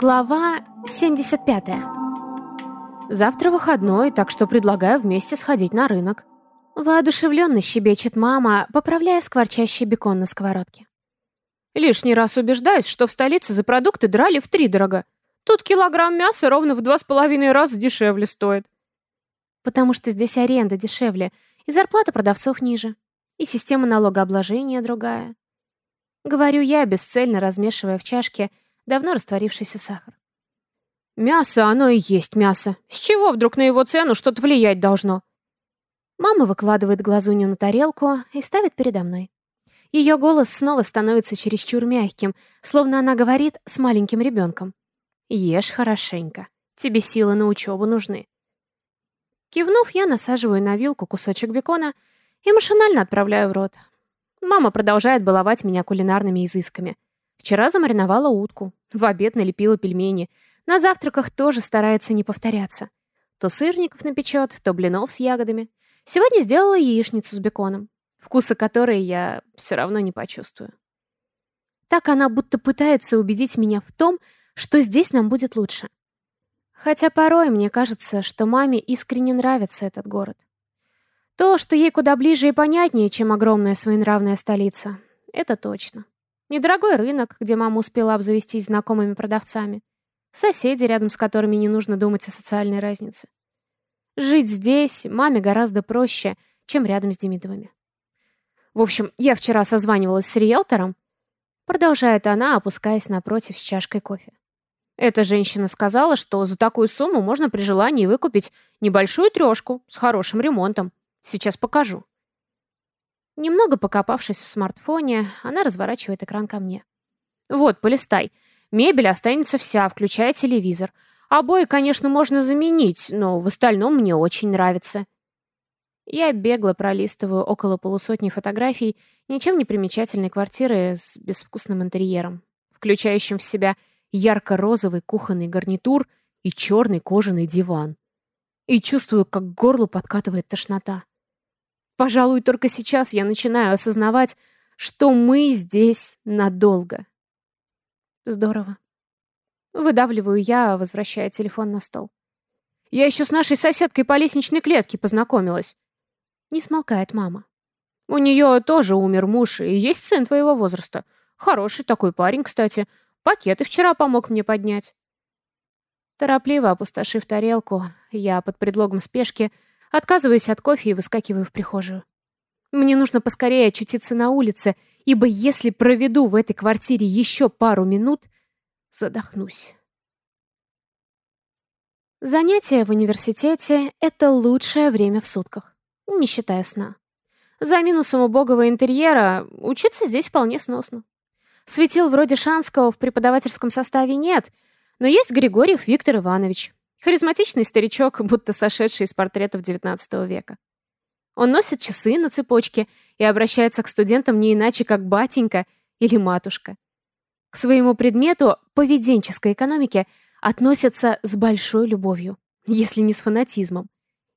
Глава 75. Завтра выходной, так что предлагаю вместе сходить на рынок. Воодушевленно щебечет мама, поправляя скворчащий бекон на сковородке. Лишний раз убеждаюсь, что в столице за продукты драли втридорого. Тут килограмм мяса ровно в два с половиной раза дешевле стоит. Потому что здесь аренда дешевле, и зарплата продавцов ниже, и система налогообложения другая. Говорю я, бесцельно размешивая в чашке давно растворившийся сахар. Мясо, оно и есть мясо. С чего вдруг на его цену что-то влиять должно? Мама выкладывает глазунью на тарелку и ставит передо мной. Ее голос снова становится чересчур мягким, словно она говорит с маленьким ребенком. «Ешь хорошенько. Тебе силы на учебу нужны». Кивнув, я насаживаю на вилку кусочек бекона и машинально отправляю в рот. Мама продолжает баловать меня кулинарными изысками. Вчера замариновала утку, в обед налепила пельмени. На завтраках тоже старается не повторяться. То сырников напечет, то блинов с ягодами. Сегодня сделала яичницу с беконом, вкуса которой я все равно не почувствую. Так она будто пытается убедить меня в том, что здесь нам будет лучше. Хотя порой мне кажется, что маме искренне нравится этот город. То, что ей куда ближе и понятнее, чем огромная своенравная столица, это точно. Недорогой рынок, где мама успела обзавестись знакомыми продавцами. Соседи, рядом с которыми не нужно думать о социальной разнице. Жить здесь маме гораздо проще, чем рядом с Демидовыми. В общем, я вчера созванивалась с риэлтором, продолжает она, опускаясь напротив с чашкой кофе. Эта женщина сказала, что за такую сумму можно при желании выкупить небольшую трешку с хорошим ремонтом. Сейчас покажу. Немного покопавшись в смартфоне, она разворачивает экран ко мне. «Вот, полистай. Мебель останется вся, включая телевизор. Обои, конечно, можно заменить, но в остальном мне очень нравится». Я бегло пролистываю около полусотни фотографий ничем не примечательной квартиры с безвкусным интерьером, включающим в себя ярко-розовый кухонный гарнитур и черный кожаный диван. И чувствую, как к горлу подкатывает тошнота. Пожалуй, только сейчас я начинаю осознавать, что мы здесь надолго. Здорово. Выдавливаю я, возвращая телефон на стол. Я еще с нашей соседкой по лестничной клетке познакомилась. Не смолкает мама. У нее тоже умер муж, и есть сын твоего возраста. Хороший такой парень, кстати. Пакеты вчера помог мне поднять. Торопливо опустошив тарелку, я под предлогом спешки Отказываюсь от кофе и выскакиваю в прихожую. Мне нужно поскорее очутиться на улице, ибо если проведу в этой квартире еще пару минут, задохнусь. Занятия в университете — это лучшее время в сутках, не считая сна. За минусом убогого интерьера учиться здесь вполне сносно. Светил вроде Шанского в преподавательском составе нет, но есть Григорьев Виктор Иванович, Харизматичный старичок, будто сошедший из портретов XIX века. Он носит часы на цепочке и обращается к студентам не иначе, как батенька или матушка. К своему предмету поведенческой экономики относятся с большой любовью, если не с фанатизмом.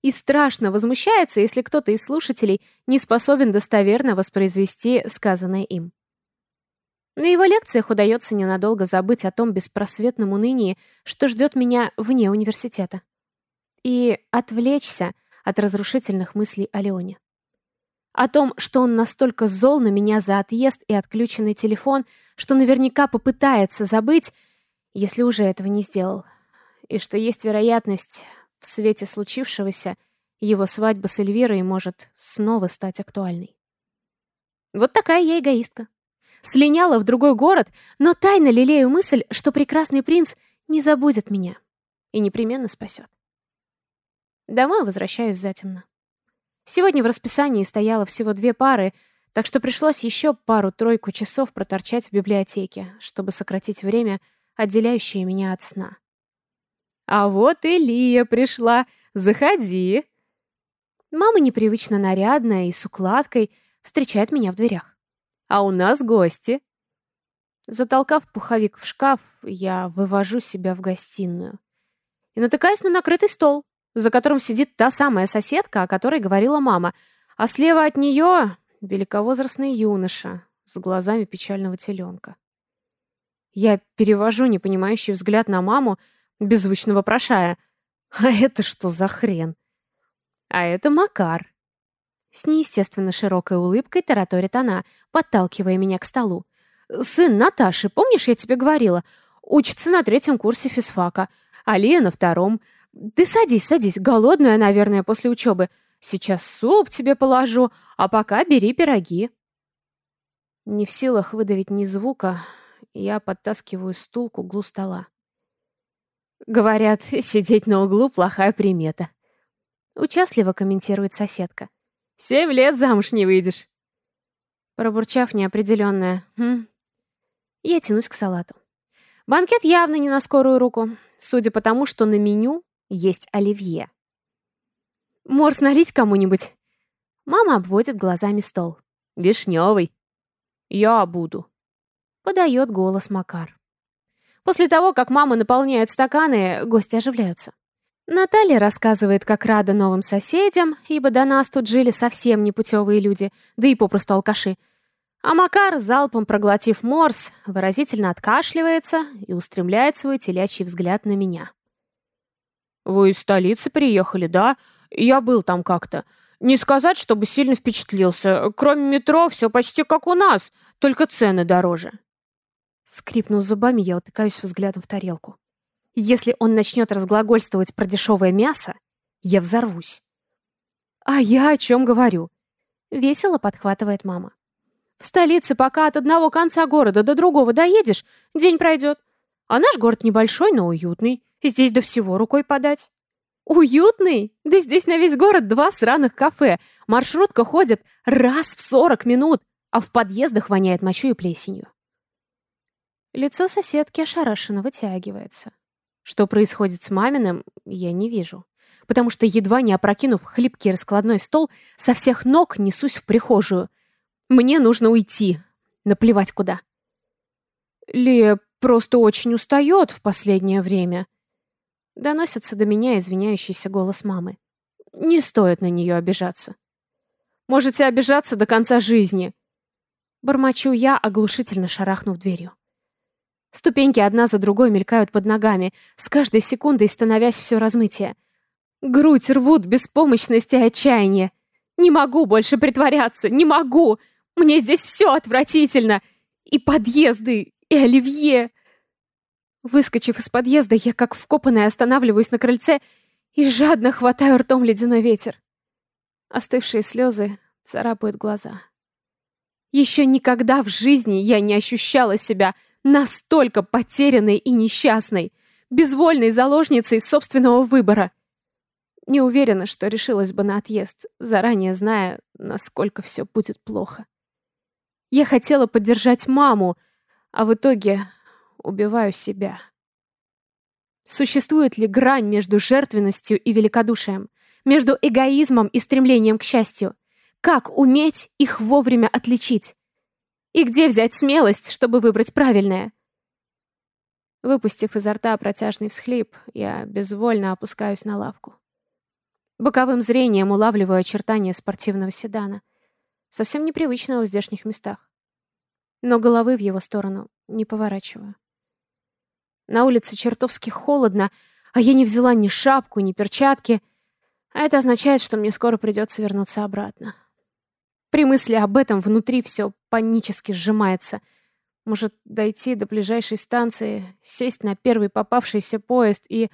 И страшно возмущается, если кто-то из слушателей не способен достоверно воспроизвести сказанное им. На его лекциях удается ненадолго забыть о том беспросветном унынии, что ждет меня вне университета. И отвлечься от разрушительных мыслей о Леоне. О том, что он настолько зол на меня за отъезд и отключенный телефон, что наверняка попытается забыть, если уже этого не сделал. И что есть вероятность в свете случившегося его свадьба с Эльвирой может снова стать актуальной. Вот такая я эгоистка слиняла в другой город, но тайно лелею мысль, что прекрасный принц не забудет меня и непременно спасет. Домой возвращаюсь затемно. Сегодня в расписании стояло всего две пары, так что пришлось еще пару-тройку часов проторчать в библиотеке, чтобы сократить время, отделяющее меня от сна. «А вот и Лия пришла! Заходи!» Мама непривычно нарядная и с укладкой встречает меня в дверях. А у нас гости. Затолкав пуховик в шкаф, я вывожу себя в гостиную. И натыкаюсь на накрытый стол, за которым сидит та самая соседка, о которой говорила мама, а слева от нее великовозрастный юноша с глазами печального теленка. Я перевожу непонимающий взгляд на маму, беззвучно вопрошая. «А это что за хрен?» «А это Макар». С неестественно широкой улыбкой тараторит она, подталкивая меня к столу. «Сын Наташи, помнишь, я тебе говорила? Учится на третьем курсе физфака, а на втором. Ты садись, садись, голодная, наверное, после учебы. Сейчас суп тебе положу, а пока бери пироги». Не в силах выдавить ни звука, я подтаскиваю стул к углу стола. Говорят, сидеть на углу — плохая примета. Участливо комментирует соседка. Семь лет замуж не выйдешь. Пробурчав неопределенное «Хм», я тянусь к салату. Банкет явно не на скорую руку, судя по тому, что на меню есть оливье. Морс налить кому-нибудь? Мама обводит глазами стол. Вишневый. Я буду. Подает голос Макар. После того, как мама наполняет стаканы, гости оживляются. Наталья рассказывает, как рада новым соседям, ибо до нас тут жили совсем непутевые люди, да и попросту алкаши. А Макар, залпом проглотив морс, выразительно откашливается и устремляет свой телячий взгляд на меня. «Вы из столицы приехали, да? Я был там как-то. Не сказать, чтобы сильно впечатлился. Кроме метро, все почти как у нас, только цены дороже». Скрипнув зубами, я утыкаюсь взглядом в тарелку. Если он начнет разглагольствовать про дешевое мясо, я взорвусь. А я о чем говорю? Весело подхватывает мама. В столице пока от одного конца города до другого доедешь, день пройдет. А наш город небольшой, но уютный. Здесь до всего рукой подать. Уютный? Да здесь на весь город два сраных кафе. Маршрутка ходит раз в 40 минут, а в подъездах воняет мочой и плесенью. Лицо соседки ошарашенно вытягивается. Что происходит с маминым, я не вижу. Потому что, едва не опрокинув хлипкий раскладной стол, со всех ног несусь в прихожую. Мне нужно уйти. Наплевать куда. Лия просто очень устает в последнее время. Доносится до меня извиняющийся голос мамы. Не стоит на нее обижаться. Можете обижаться до конца жизни. Бормочу я, оглушительно шарахнув дверью. Ступеньки одна за другой мелькают под ногами, с каждой секундой становясь все размытие. Грудь рвут беспомощность и отчаяние. Не могу больше притворяться, не могу! Мне здесь все отвратительно! И подъезды, и оливье! Выскочив из подъезда, я как вкопанная останавливаюсь на крыльце и жадно хватаю ртом ледяной ветер. Остывшие слезы царапают глаза. Еще никогда в жизни я не ощущала себя Настолько потерянной и несчастной, безвольной заложницей собственного выбора. Не уверена, что решилась бы на отъезд, заранее зная, насколько все будет плохо. Я хотела поддержать маму, а в итоге убиваю себя. Существует ли грань между жертвенностью и великодушием, между эгоизмом и стремлением к счастью? Как уметь их вовремя отличить? И где взять смелость, чтобы выбрать правильное? Выпустив изо рта протяжный всхлип, я безвольно опускаюсь на лавку. Боковым зрением улавливаю очертания спортивного седана, совсем непривычного в здешних местах. Но головы в его сторону не поворачиваю. На улице чертовски холодно, а я не взяла ни шапку, ни перчатки, а это означает, что мне скоро придется вернуться обратно. При мысли об этом внутри все панически сжимается. Может дойти до ближайшей станции, сесть на первый попавшийся поезд и...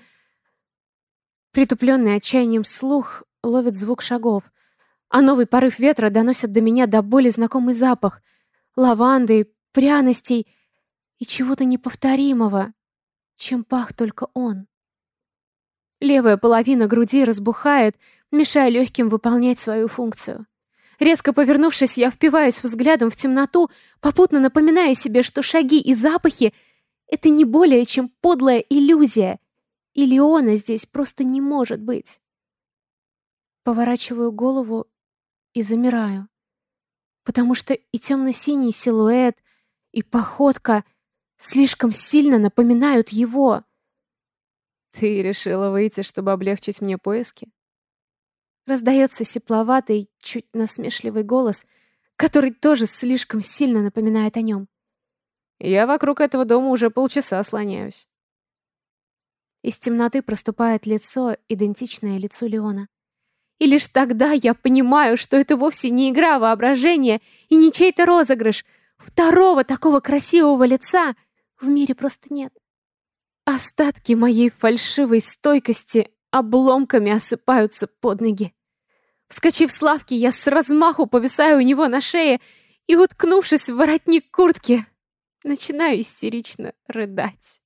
Притупленный отчаянием слух ловит звук шагов, а новый порыв ветра доносит до меня до боли знакомый запах лаванды, пряностей и чего-то неповторимого, чем пах только он. Левая половина груди разбухает, мешая легким выполнять свою функцию. Резко повернувшись, я впиваюсь взглядом в темноту, попутно напоминая себе, что шаги и запахи — это не более чем подлая иллюзия. И Леона здесь просто не может быть. Поворачиваю голову и замираю. Потому что и темно-синий силуэт, и походка слишком сильно напоминают его. «Ты решила выйти, чтобы облегчить мне поиски?» Раздается сепловатый, чуть насмешливый голос, который тоже слишком сильно напоминает о нем. Я вокруг этого дома уже полчаса слоняюсь. Из темноты проступает лицо, идентичное лицу Леона. И лишь тогда я понимаю, что это вовсе не игра воображения и не чей-то розыгрыш. Второго такого красивого лица в мире просто нет. Остатки моей фальшивой стойкости обломками осыпаются под ноги. Вскочив с лавки, я с размаху повисаю у него на шее и, уткнувшись в воротник куртки, начинаю истерично рыдать.